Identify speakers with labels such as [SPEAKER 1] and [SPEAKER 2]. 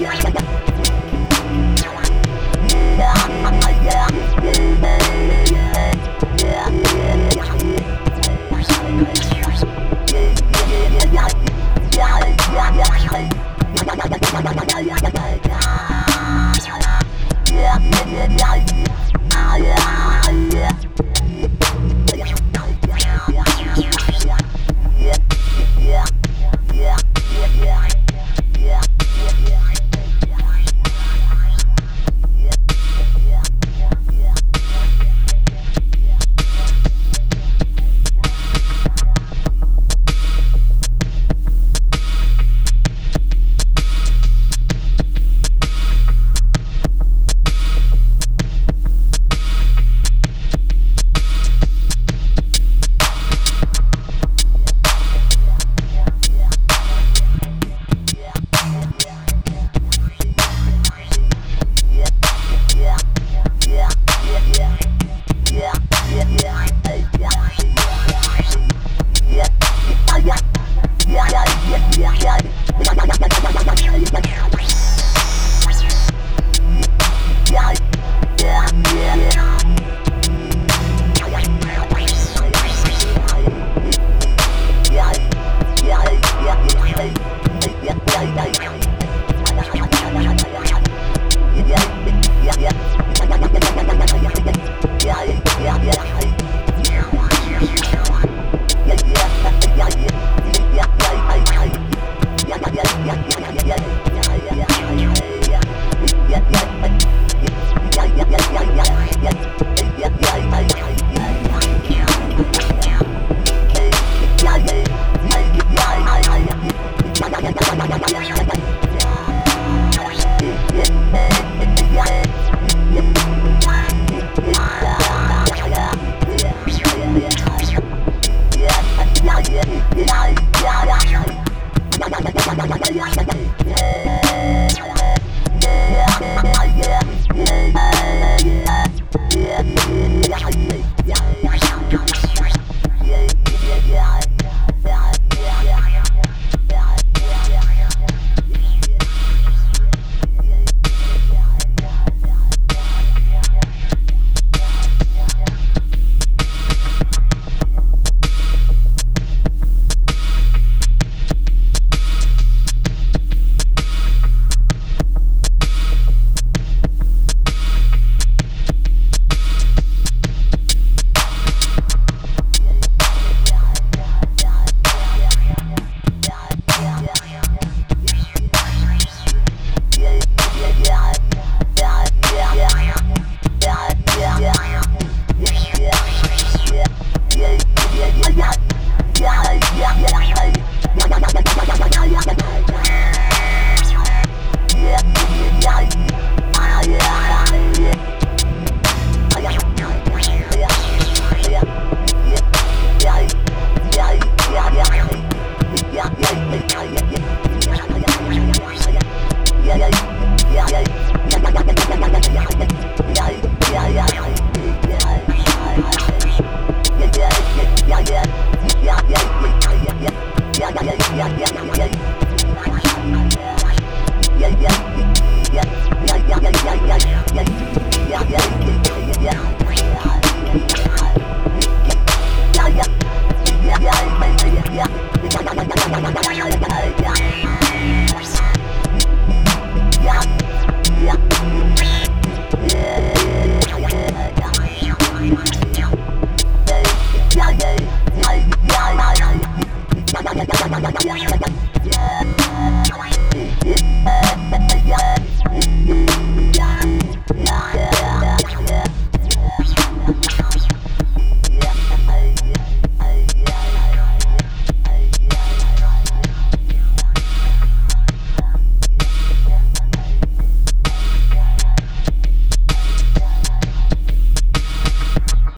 [SPEAKER 1] Yeah, yeah, yeah. Yeah. 远航。